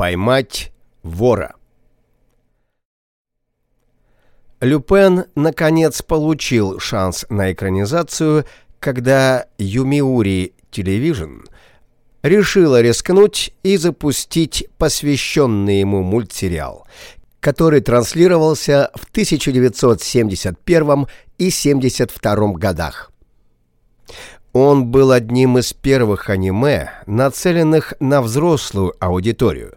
Поймать вора. Люпен, наконец, получил шанс на экранизацию, когда Юмиури Television решила рискнуть и запустить посвященный ему мультсериал, который транслировался в 1971 и 1972 годах. Он был одним из первых аниме, нацеленных на взрослую аудиторию,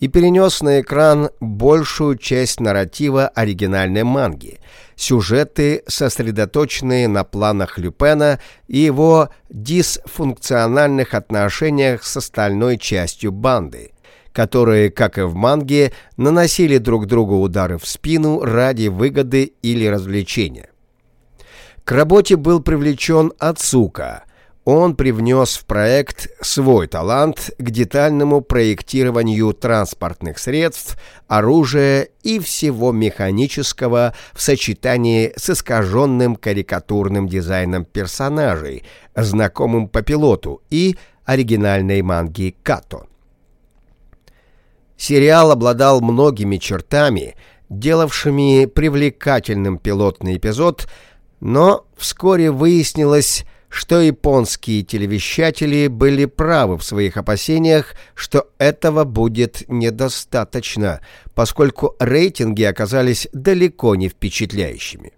и перенес на экран большую часть нарратива оригинальной манги, сюжеты, сосредоточенные на планах Люпена и его дисфункциональных отношениях с остальной частью банды, которые, как и в манге, наносили друг другу удары в спину ради выгоды или развлечения. К работе был привлечен Ацука. Он привнес в проект свой талант к детальному проектированию транспортных средств, оружия и всего механического в сочетании с искаженным карикатурным дизайном персонажей, знакомым по пилоту и оригинальной манги Като. Сериал обладал многими чертами, делавшими привлекательным пилотный эпизод – но вскоре выяснилось, что японские телевещатели были правы в своих опасениях, что этого будет недостаточно, поскольку рейтинги оказались далеко не впечатляющими.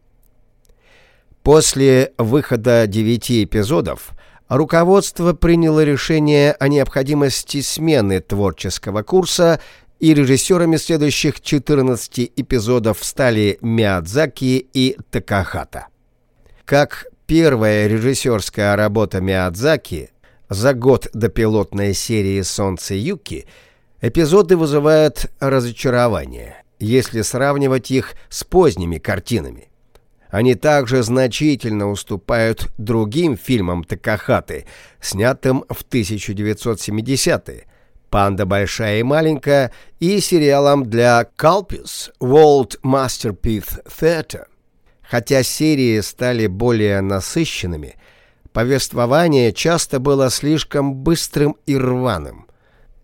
После выхода девяти эпизодов руководство приняло решение о необходимости смены творческого курса и режиссерами следующих 14 эпизодов стали Миядзаки и Такахата. Как первая режиссерская работа Миядзаки за год до пилотной серии «Солнце Юки» эпизоды вызывают разочарование, если сравнивать их с поздними картинами. Они также значительно уступают другим фильмам Такахаты, снятым в 1970-е, «Панда большая и маленькая» и сериалам для Calpis World Masterpiece Theatre. Хотя серии стали более насыщенными, повествование часто было слишком быстрым и рваным.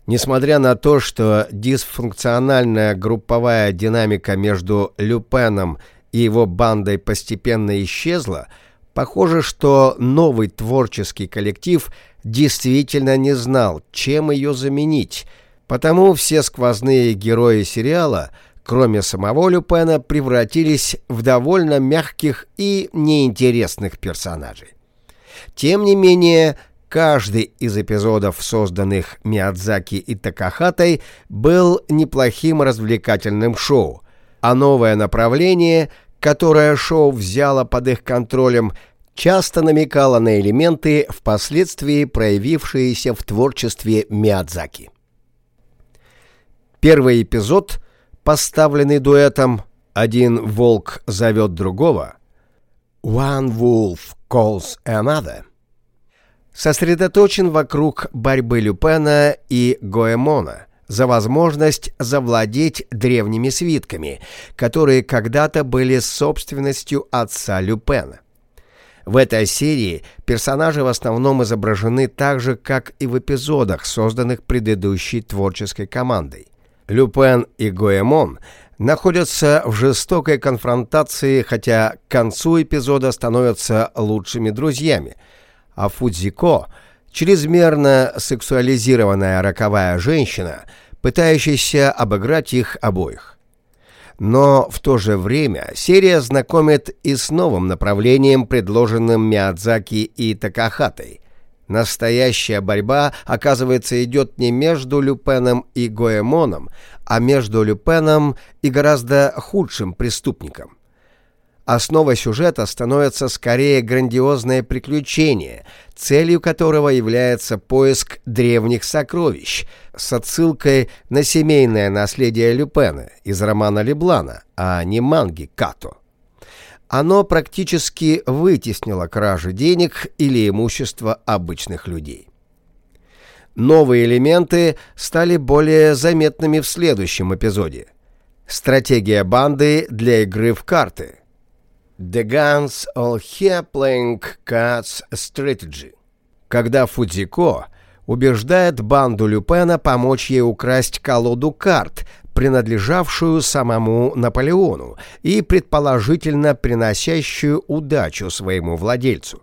Несмотря на то, что дисфункциональная групповая динамика между Люпеном и его бандой постепенно исчезла, похоже, что новый творческий коллектив действительно не знал, чем ее заменить, потому все сквозные герои сериала – кроме самого Люпена, превратились в довольно мягких и неинтересных персонажей. Тем не менее, каждый из эпизодов, созданных Миядзаки и Такахатой, был неплохим развлекательным шоу, а новое направление, которое шоу взяло под их контролем, часто намекало на элементы, впоследствии проявившиеся в творчестве Миядзаки. Первый эпизод — поставленный дуэтом «Один волк зовет другого» «One wolf calls another» сосредоточен вокруг борьбы Люпена и Гоэмона за возможность завладеть древними свитками, которые когда-то были собственностью отца Люпена. В этой серии персонажи в основном изображены так же, как и в эпизодах, созданных предыдущей творческой командой. Люпен и Гоэмон находятся в жестокой конфронтации, хотя к концу эпизода становятся лучшими друзьями, а Фудзико — чрезмерно сексуализированная роковая женщина, пытающаяся обыграть их обоих. Но в то же время серия знакомит и с новым направлением, предложенным Миядзаки и Такахатой — Настоящая борьба, оказывается, идет не между Люпеном и Гоэмоном, а между Люпеном и гораздо худшим преступником. Основой сюжета становится скорее грандиозное приключение, целью которого является поиск древних сокровищ с отсылкой на семейное наследие Люпена из романа Леблана, а не манги Като оно практически вытеснило кражи денег или имущества обычных людей. Новые элементы стали более заметными в следующем эпизоде. Стратегия банды для игры в карты. The Guns All Here Playing Cards Strategy. Когда Фудзико, убеждает банду Люпена помочь ей украсть колоду карт, принадлежавшую самому Наполеону и предположительно приносящую удачу своему владельцу.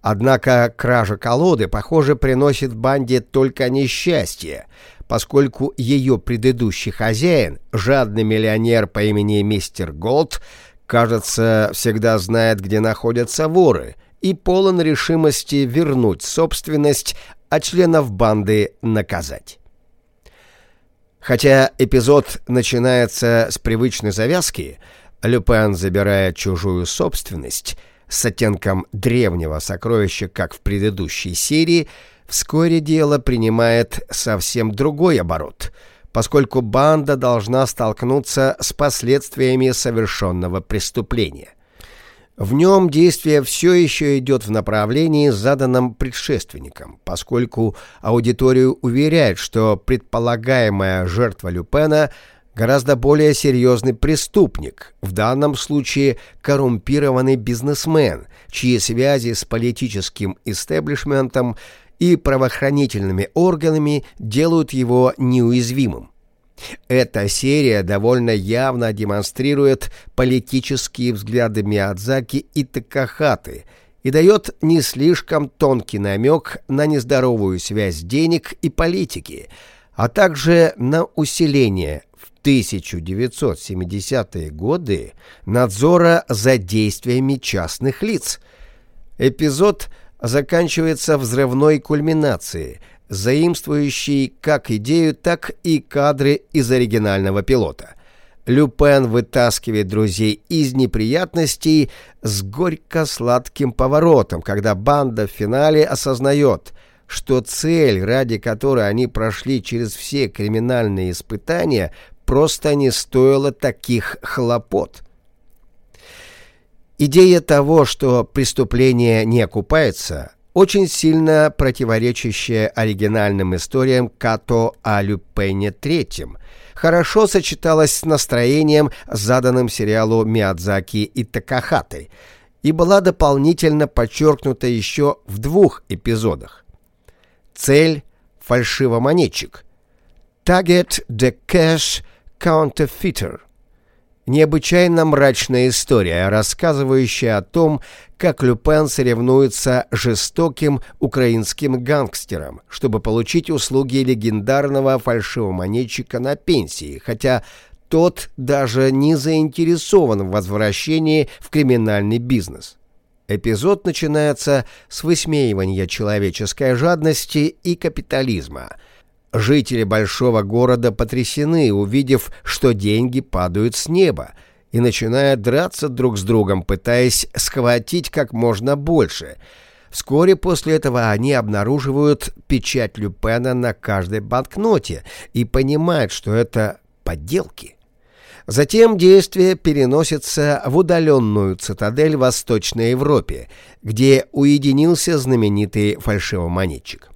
Однако кража колоды, похоже, приносит банде только несчастье, поскольку ее предыдущий хозяин, жадный миллионер по имени мистер Голд, кажется, всегда знает, где находятся воры, и полон решимости вернуть собственность, а членов банды наказать. Хотя эпизод начинается с привычной завязки, Люпен забирает чужую собственность с оттенком древнего сокровища, как в предыдущей серии, вскоре дело принимает совсем другой оборот, поскольку банда должна столкнуться с последствиями совершенного преступления. В нем действие все еще идет в направлении, заданном предшественником, поскольку аудиторию уверяет, что предполагаемая жертва Люпена гораздо более серьезный преступник, в данном случае коррумпированный бизнесмен, чьи связи с политическим истеблишментом и правоохранительными органами делают его неуязвимым. Эта серия довольно явно демонстрирует политические взгляды Миядзаки и Такахаты и дает не слишком тонкий намек на нездоровую связь денег и политики, а также на усиление в 1970-е годы надзора за действиями частных лиц. Эпизод заканчивается взрывной кульминацией, заимствующий как идею, так и кадры из оригинального пилота. Люпен вытаскивает друзей из неприятностей с горько-сладким поворотом, когда банда в финале осознает, что цель, ради которой они прошли через все криминальные испытания, просто не стоила таких хлопот. Идея того, что преступление не окупается, очень сильно противоречащая оригинальным историям Като о Люпене III, хорошо сочеталась с настроением, заданным сериалу Миядзаки и Такахаты, и была дополнительно подчеркнута еще в двух эпизодах. Цель – фальшивомонетчик. Target the cash counterfeiter – Необычайно мрачная история, рассказывающая о том, как Люпен соревнуется жестоким украинским гангстером, чтобы получить услуги легендарного фальшивомонетчика на пенсии, хотя тот даже не заинтересован в возвращении в криминальный бизнес. Эпизод начинается с высмеивания человеческой жадности и капитализма – Жители большого города потрясены, увидев, что деньги падают с неба, и начинают драться друг с другом, пытаясь схватить как можно больше. Вскоре после этого они обнаруживают печать Люпена на каждой банкноте и понимают, что это подделки. Затем действие переносится в удаленную цитадель в Восточной Европе, где уединился знаменитый фальшивомонетчик.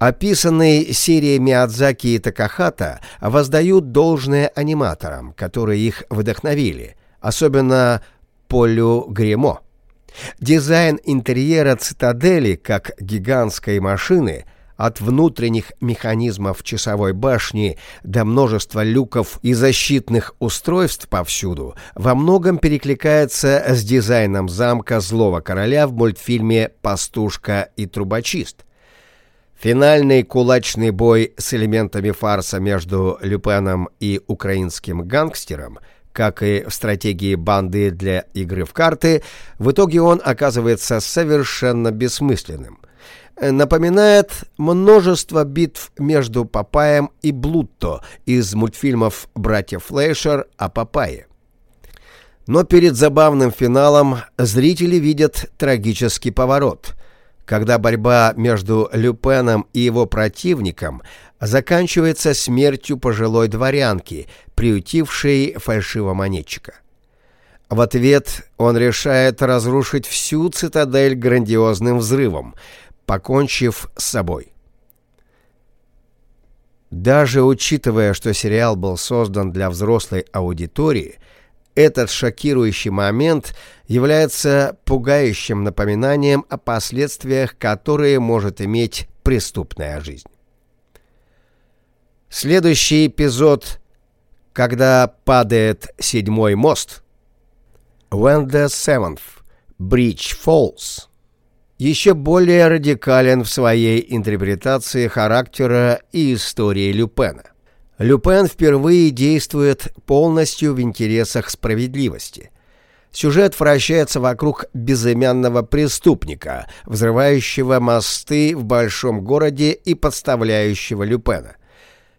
Описанные серии Миядзаки и Такахата воздают должное аниматорам, которые их вдохновили, особенно Полю Гремо. Дизайн интерьера цитадели, как гигантской машины, от внутренних механизмов часовой башни до множества люков и защитных устройств повсюду, во многом перекликается с дизайном замка Злого Короля в мультфильме «Пастушка и трубочист». Финальный кулачный бой с элементами фарса между Люпеном и украинским гангстером, как и в стратегии банды для игры в карты, в итоге он оказывается совершенно бессмысленным. Напоминает множество битв между Папаем и Блутто из мультфильмов «Братьев Флейшер» о Папае. Но перед забавным финалом зрители видят трагический поворот – когда борьба между Люпеном и его противником заканчивается смертью пожилой дворянки, приютившей фальшивомонетчика. В ответ он решает разрушить всю цитадель грандиозным взрывом, покончив с собой. Даже учитывая, что сериал был создан для взрослой аудитории, Этот шокирующий момент является пугающим напоминанием о последствиях, которые может иметь преступная жизнь. Следующий эпизод, когда падает седьмой мост. When the seventh bridge falls. Еще более радикален в своей интерпретации характера и истории Люпена. Люпен впервые действует полностью в интересах справедливости. Сюжет вращается вокруг безымянного преступника, взрывающего мосты в большом городе и подставляющего Люпена.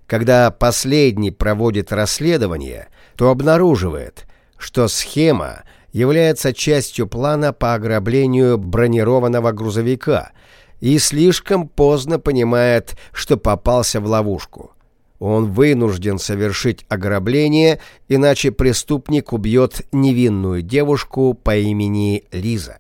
Когда последний проводит расследование, то обнаруживает, что схема является частью плана по ограблению бронированного грузовика и слишком поздно понимает, что попался в ловушку – он вынужден совершить ограбление, иначе преступник убьет невинную девушку по имени Лиза.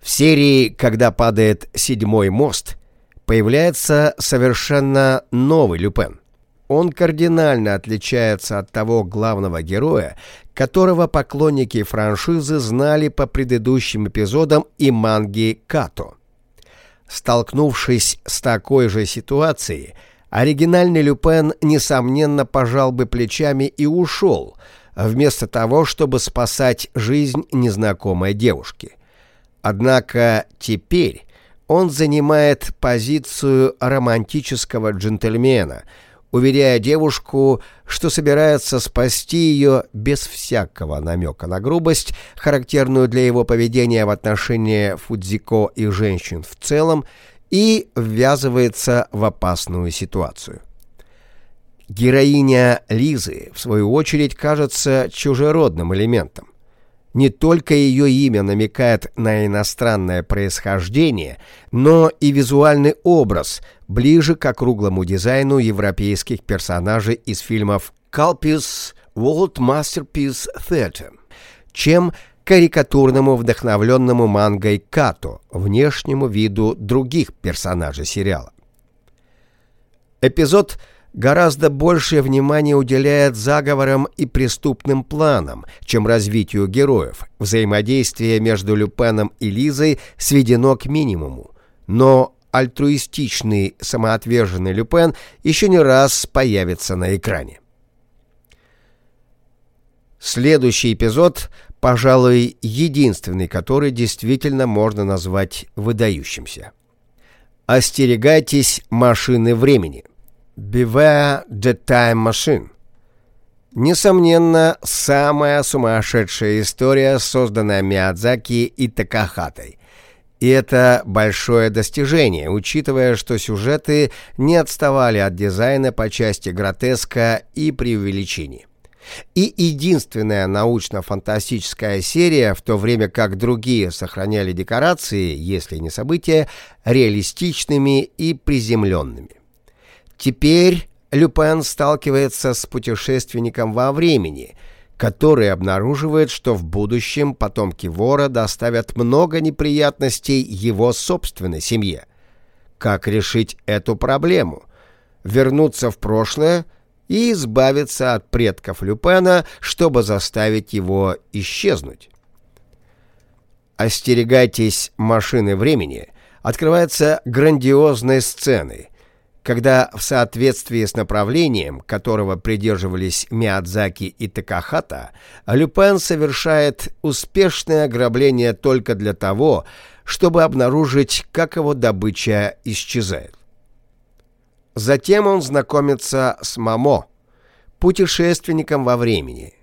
В серии «Когда падает седьмой мост» появляется совершенно новый Люпен. Он кардинально отличается от того главного героя, которого поклонники франшизы знали по предыдущим эпизодам и манги Като. Столкнувшись с такой же ситуацией, Оригинальный Люпен, несомненно, пожал бы плечами и ушел, вместо того, чтобы спасать жизнь незнакомой девушки. Однако теперь он занимает позицию романтического джентльмена, уверяя девушку, что собирается спасти ее без всякого намека на грубость, характерную для его поведения в отношении Фудзико и женщин в целом, и ввязывается в опасную ситуацию. Героиня Лизы, в свою очередь, кажется чужеродным элементом. Не только ее имя намекает на иностранное происхождение, но и визуальный образ ближе к округлому дизайну европейских персонажей из фильмов «Calpis World Masterpiece Theater», чем карикатурному вдохновленному мангой Като, внешнему виду других персонажей сериала. Эпизод гораздо большее внимание уделяет заговорам и преступным планам, чем развитию героев. Взаимодействие между Люпеном и Лизой сведено к минимуму. Но альтруистичный, самоотверженный Люпен еще не раз появится на экране. Следующий эпизод пожалуй, единственный, который действительно можно назвать выдающимся. Остерегайтесь машины времени. Beware the time machine. Несомненно, самая сумасшедшая история, созданная Миядзаки и Такахатой. И это большое достижение, учитывая, что сюжеты не отставали от дизайна по части гротеска и преувеличений. И единственная научно-фантастическая серия, в то время как другие сохраняли декорации, если не события, реалистичными и приземленными. Теперь Люпен сталкивается с путешественником во времени, который обнаруживает, что в будущем потомки вора доставят много неприятностей его собственной семье. Как решить эту проблему? Вернуться в прошлое – и избавиться от предков Люпена, чтобы заставить его исчезнуть. «Остерегайтесь машины времени» открывается грандиозной сценой, когда в соответствии с направлением, которого придерживались Миядзаки и Такахата, Люпен совершает успешное ограбление только для того, чтобы обнаружить, как его добыча исчезает. Затем он знакомится с Мамо, путешественником во времени.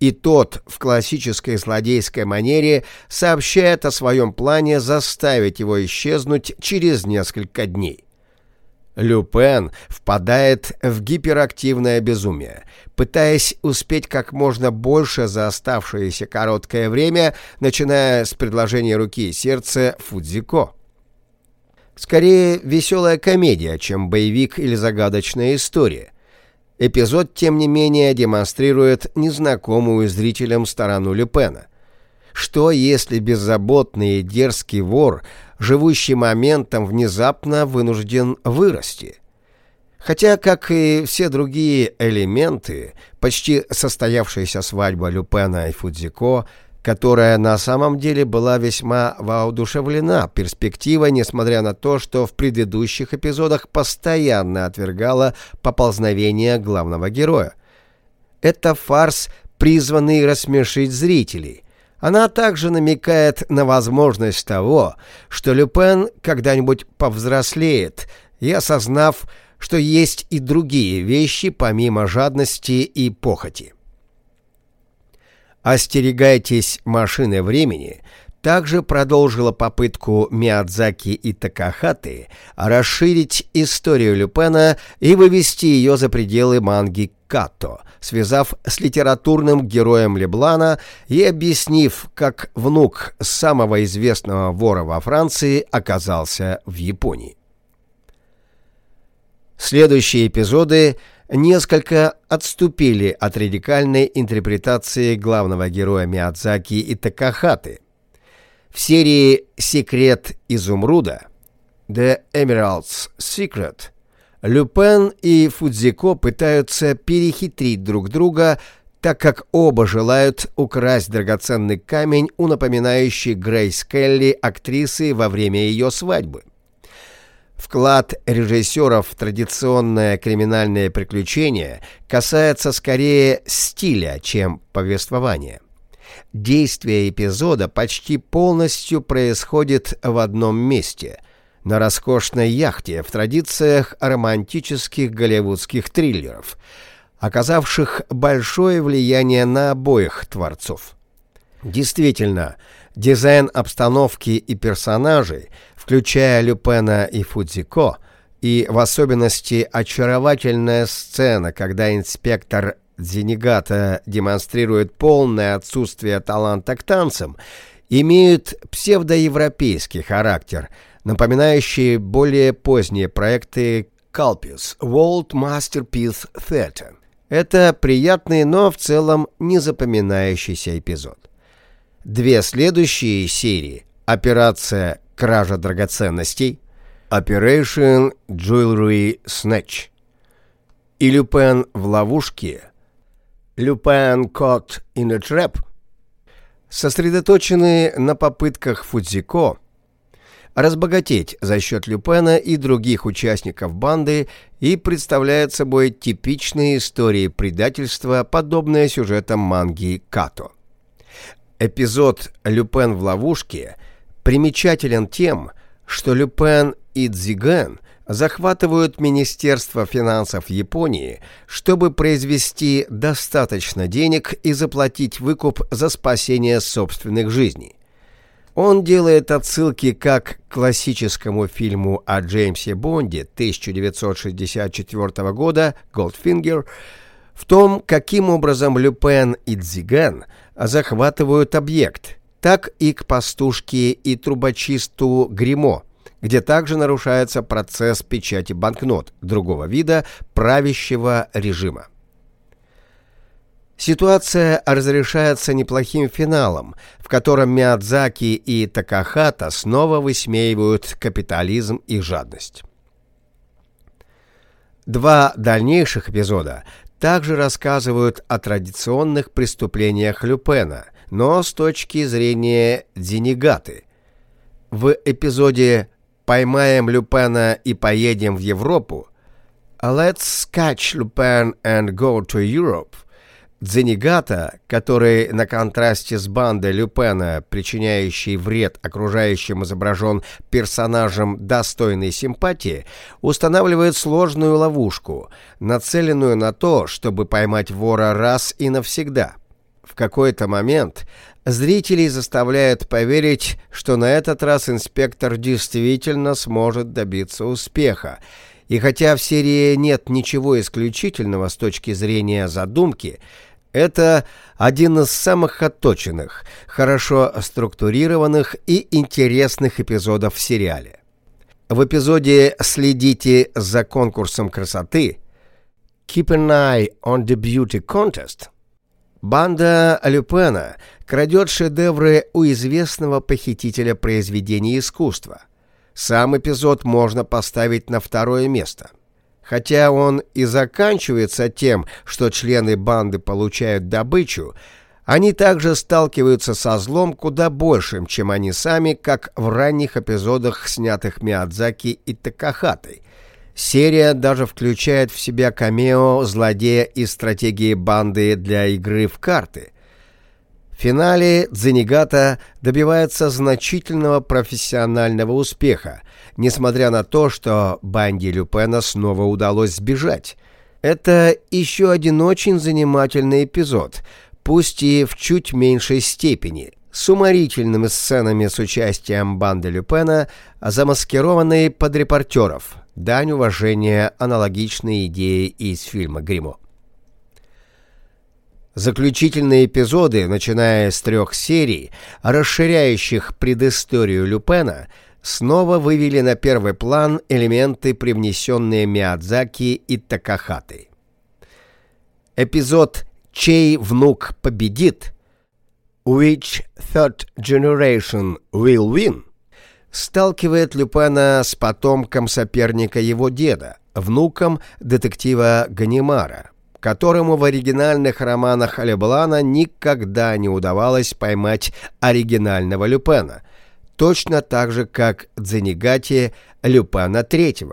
И тот в классической злодейской манере сообщает о своем плане заставить его исчезнуть через несколько дней. Люпен впадает в гиперактивное безумие, пытаясь успеть как можно больше за оставшееся короткое время, начиная с предложения руки и сердца Фудзико. Скорее, веселая комедия, чем боевик или загадочная история. Эпизод, тем не менее, демонстрирует незнакомую зрителям сторону Люпена. Что, если беззаботный и дерзкий вор, живущий моментом, внезапно вынужден вырасти? Хотя, как и все другие элементы, почти состоявшаяся свадьба Люпена и Фудзико, которая на самом деле была весьма воодушевлена перспективой, несмотря на то, что в предыдущих эпизодах постоянно отвергала поползновение главного героя. Это фарс, призванный рассмешить зрителей. Она также намекает на возможность того, что Люпен когда-нибудь повзрослеет и, осознав, что есть и другие вещи помимо жадности и похоти. «Остерегайтесь машины времени» также продолжила попытку Миядзаки и Такахаты расширить историю Люпена и вывести ее за пределы манги Като, связав с литературным героем Леблана и объяснив, как внук самого известного вора во Франции оказался в Японии. Следующие эпизоды несколько отступили от радикальной интерпретации главного героя Миядзаки и Такахаты. В серии «Секрет изумруда» «The Emerald's Secret» Люпен и Фудзико пытаются перехитрить друг друга, так как оба желают украсть драгоценный камень у напоминающей Грейс Келли актрисы во время ее свадьбы. Вклад режиссеров в традиционное криминальное приключение касается скорее стиля, чем повествования. Действие эпизода почти полностью происходит в одном месте – на роскошной яхте в традициях романтических голливудских триллеров, оказавших большое влияние на обоих творцов. Действительно, дизайн обстановки и персонажей – включая Люпена и Фудзико, и в особенности очаровательная сцена, когда инспектор Дзенигата демонстрирует полное отсутствие таланта к танцам, имеют псевдоевропейский характер, напоминающий более поздние проекты Calpis World Masterpiece Theatre. Это приятный, но в целом не запоминающийся эпизод. Две следующие серии «Операция кража драгоценностей, Operation Jewelry Snatch и Люпен в ловушке, Люпен Caught in a Trap, сосредоточены на попытках Фудзико разбогатеть за счет Люпена и других участников банды и представляют собой типичные истории предательства, подобные сюжетам манги Като. Эпизод «Люпен в ловушке» примечателен тем, что Люпен и Цзиген захватывают Министерство финансов Японии, чтобы произвести достаточно денег и заплатить выкуп за спасение собственных жизней. Он делает отсылки как к классическому фильму о Джеймсе Бонде 1964 года «Голдфингер», в том, каким образом Люпен и Дзиген захватывают объект – так и к пастушке и трубочисту Гримо, где также нарушается процесс печати банкнот другого вида правящего режима. Ситуация разрешается неплохим финалом, в котором Миядзаки и Такахата снова высмеивают капитализм и жадность. Два дальнейших эпизода также рассказывают о традиционных преступлениях Люпена – но с точки зрения Денигаты. В эпизоде «Поймаем Люпена и поедем в Европу» «Let's catch Lupin and go to Europe» Дзенигата, который на контрасте с бандой Люпена, причиняющей вред окружающим, изображен персонажем достойной симпатии, устанавливает сложную ловушку, нацеленную на то, чтобы поймать вора раз и навсегда – в какой-то момент зрителей заставляет поверить, что на этот раз инспектор действительно сможет добиться успеха. И хотя в серии нет ничего исключительного с точки зрения задумки, это один из самых отточенных, хорошо структурированных и интересных эпизодов в сериале. В эпизоде «Следите за конкурсом красоты» «Keep an eye on the beauty contest» Банда Люпена крадет шедевры у известного похитителя произведений искусства. Сам эпизод можно поставить на второе место. Хотя он и заканчивается тем, что члены банды получают добычу, они также сталкиваются со злом куда большим, чем они сами, как в ранних эпизодах, снятых Миядзаки и Такахатой. Серия даже включает в себя камео злодея из стратегии банды для игры в карты. В финале Дзенигата добивается значительного профессионального успеха, несмотря на то, что банде Люпена снова удалось сбежать. Это еще один очень занимательный эпизод — пусть и в чуть меньшей степени, с уморительными сценами с участием банды Люпена, замаскированные под репортеров, дань уважения аналогичной идеи из фильма «Гримо». Заключительные эпизоды, начиная с трех серий, расширяющих предысторию Люпена, снова вывели на первый план элементы, привнесенные Миядзаки и Такахаты. Эпизод чей внук победит, which third generation will win, сталкивает Люпена с потомком соперника его деда, внуком детектива Ганимара, которому в оригинальных романах Леблана никогда не удавалось поймать оригинального Люпена, точно так же, как Дзенигати Люпена III.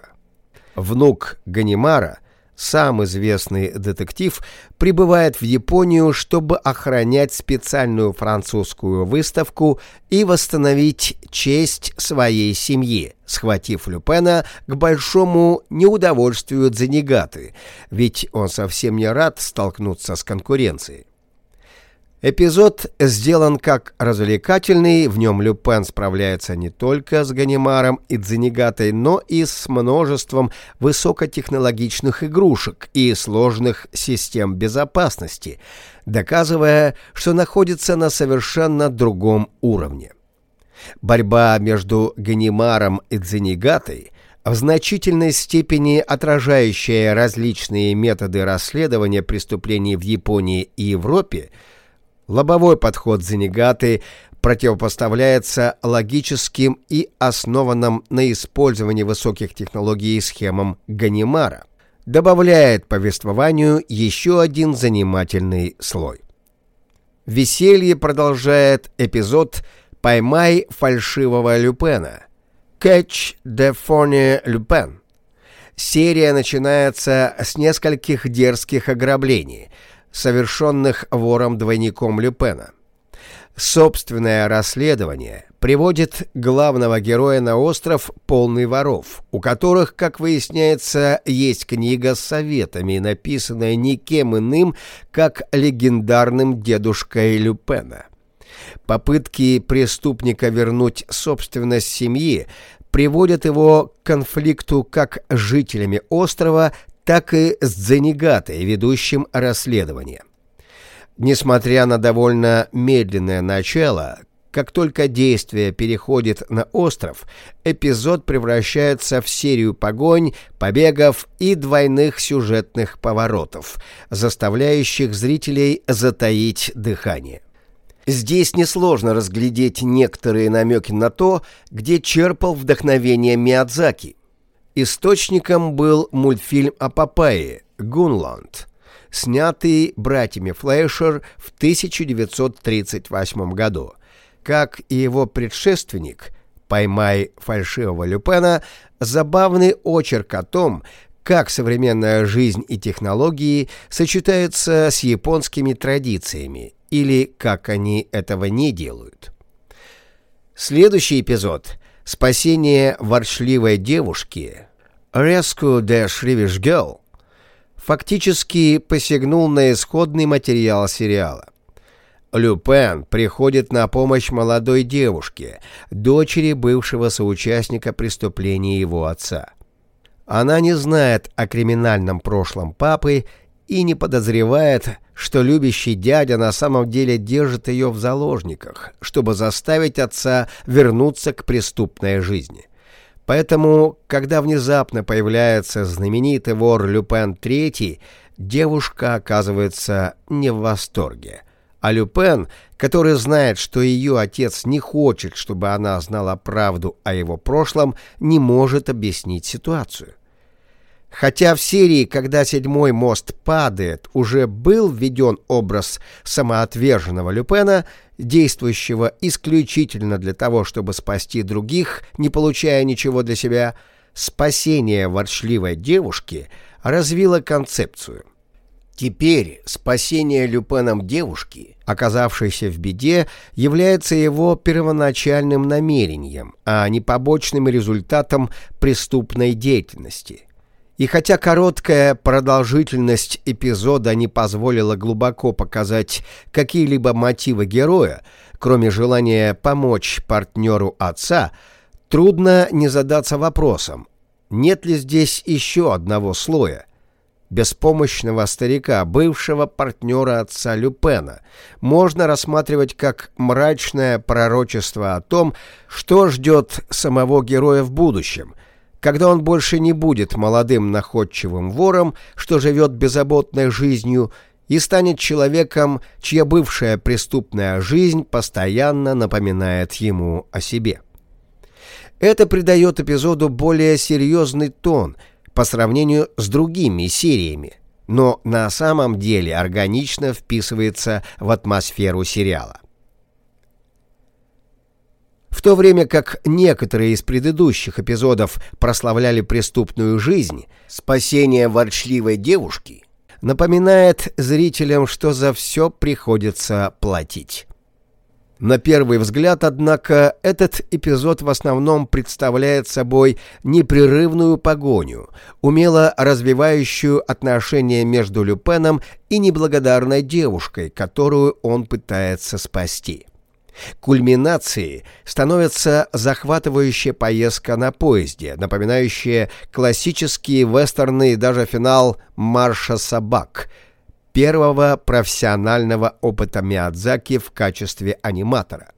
Внук Ганимара сам известный детектив, прибывает в Японию, чтобы охранять специальную французскую выставку и восстановить честь своей семьи, схватив Люпена к большому неудовольствию Дзенигаты, ведь он совсем не рад столкнуться с конкуренцией. Эпизод сделан как развлекательный, в нем Люпен справляется не только с Ганимаром и Дзенигатой, но и с множеством высокотехнологичных игрушек и сложных систем безопасности, доказывая, что находится на совершенно другом уровне. Борьба между Ганимаром и Дзенигатой в значительной степени отражающая различные методы расследования преступлений в Японии и Европе – Лобовой подход Зенегаты противопоставляется логическим и основанным на использовании высоких технологий схемам Ганимара, добавляет повествованию еще один занимательный слой. Веселье продолжает эпизод «Поймай фальшивого Люпена» «Catch the phony Lupin». Серия начинается с нескольких дерзких ограблений – совершенных вором-двойником Люпена. Собственное расследование приводит главного героя на остров полный воров, у которых, как выясняется, есть книга с советами, написанная никем иным, как легендарным дедушкой Люпена. Попытки преступника вернуть собственность семьи приводят его к конфликту как с жителями острова, так и с Дзенигатой, ведущим расследование. Несмотря на довольно медленное начало, как только действие переходит на остров, эпизод превращается в серию погонь, побегов и двойных сюжетных поворотов, заставляющих зрителей затаить дыхание. Здесь несложно разглядеть некоторые намеки на то, где черпал вдохновение Миядзаки – Источником был мультфильм о Папайе «Гунланд», снятый братьями Флэшер в 1938 году. Как и его предшественник «Поймай фальшивого Люпена», забавный очерк о том, как современная жизнь и технологии сочетаются с японскими традициями или как они этого не делают. Следующий эпизод Спасение ворчливой девушки Rescue the Shrivish Girl фактически посягнул на исходный материал сериала. Люпен приходит на помощь молодой девушке, дочери бывшего соучастника преступления его отца. Она не знает о криминальном прошлом папы и не подозревает, что любящий дядя на самом деле держит ее в заложниках, чтобы заставить отца вернуться к преступной жизни. Поэтому, когда внезапно появляется знаменитый вор Люпен III, девушка оказывается не в восторге. А Люпен, который знает, что ее отец не хочет, чтобы она знала правду о его прошлом, не может объяснить ситуацию. Хотя в серии, когда седьмой мост падает, уже был введен образ самоотверженного Люпена, действующего исключительно для того, чтобы спасти других, не получая ничего для себя, спасение ворчливой девушки развило концепцию. Теперь спасение Люпеном девушки, оказавшейся в беде, является его первоначальным намерением, а не побочным результатом преступной деятельности – и хотя короткая продолжительность эпизода не позволила глубоко показать какие-либо мотивы героя, кроме желания помочь партнеру отца, трудно не задаться вопросом, нет ли здесь еще одного слоя – беспомощного старика, бывшего партнера отца Люпена, можно рассматривать как мрачное пророчество о том, что ждет самого героя в будущем, когда он больше не будет молодым находчивым вором, что живет беззаботной жизнью, и станет человеком, чья бывшая преступная жизнь постоянно напоминает ему о себе. Это придает эпизоду более серьезный тон по сравнению с другими сериями, но на самом деле органично вписывается в атмосферу сериала. В то время как некоторые из предыдущих эпизодов прославляли преступную жизнь, спасение ворчливой девушки напоминает зрителям, что за все приходится платить. На первый взгляд, однако, этот эпизод в основном представляет собой непрерывную погоню, умело развивающую отношения между Люпеном и неблагодарной девушкой, которую он пытается спасти. Кульминацией становится захватывающая поездка на поезде, напоминающая классические вестерны и даже финал «Марша собак», первого профессионального опыта Миядзаки в качестве аниматора.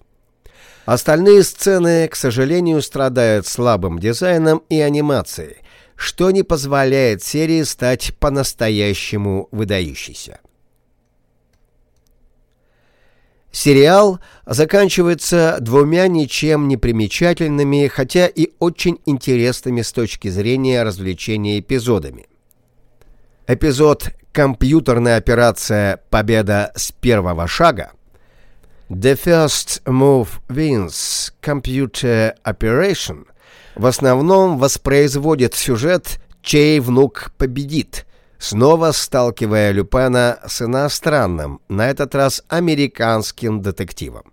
Остальные сцены, к сожалению, страдают слабым дизайном и анимацией, что не позволяет серии стать по-настоящему выдающейся. Сериал заканчивается двумя ничем не примечательными, хотя и очень интересными с точки зрения развлечения эпизодами. Эпизод «Компьютерная операция. «Победа с первого шага» The First Move Wins Computer Operation в основном воспроизводит сюжет «Чей внук победит», снова сталкивая Люпена с иностранным, на этот раз американским детективом.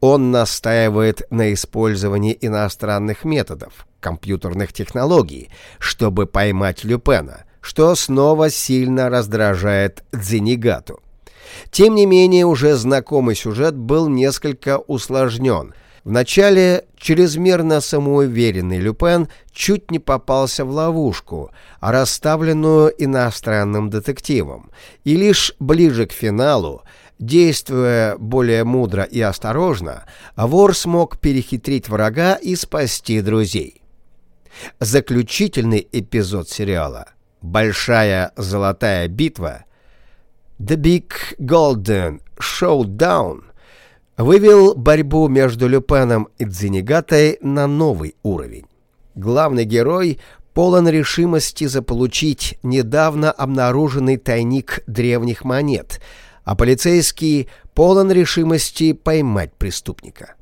Он настаивает на использовании иностранных методов, компьютерных технологий, чтобы поймать Люпена, что снова сильно раздражает Дзенигату. Тем не менее, уже знакомый сюжет был несколько усложнен – Вначале чрезмерно самоуверенный Люпен чуть не попался в ловушку, расставленную иностранным детективом, и лишь ближе к финалу, действуя более мудро и осторожно, вор смог перехитрить врага и спасти друзей. Заключительный эпизод сериала «Большая золотая битва» The Big Golden Showdown вывел борьбу между Люпеном и Дзенигатой на новый уровень. Главный герой полон решимости заполучить недавно обнаруженный тайник древних монет, а полицейский полон решимости поймать преступника.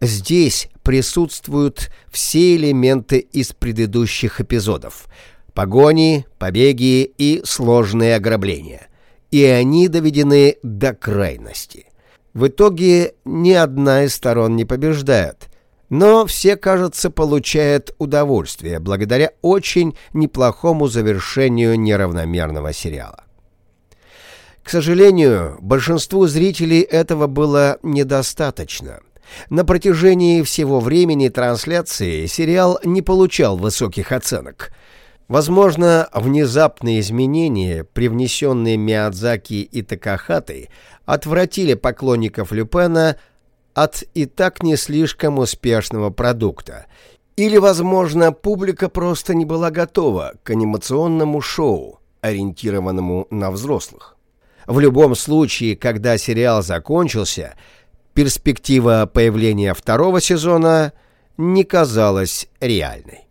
Здесь присутствуют все элементы из предыдущих эпизодов – погони, побеги и сложные ограбления. И они доведены до крайности. В итоге ни одна из сторон не побеждает, но все, кажется, получают удовольствие благодаря очень неплохому завершению неравномерного сериала. К сожалению, большинству зрителей этого было недостаточно. На протяжении всего времени трансляции сериал не получал высоких оценок. Возможно, внезапные изменения, привнесенные Миядзаки и Такахатой, отвратили поклонников Люпена от и так не слишком успешного продукта. Или, возможно, публика просто не была готова к анимационному шоу, ориентированному на взрослых. В любом случае, когда сериал закончился, перспектива появления второго сезона не казалась реальной.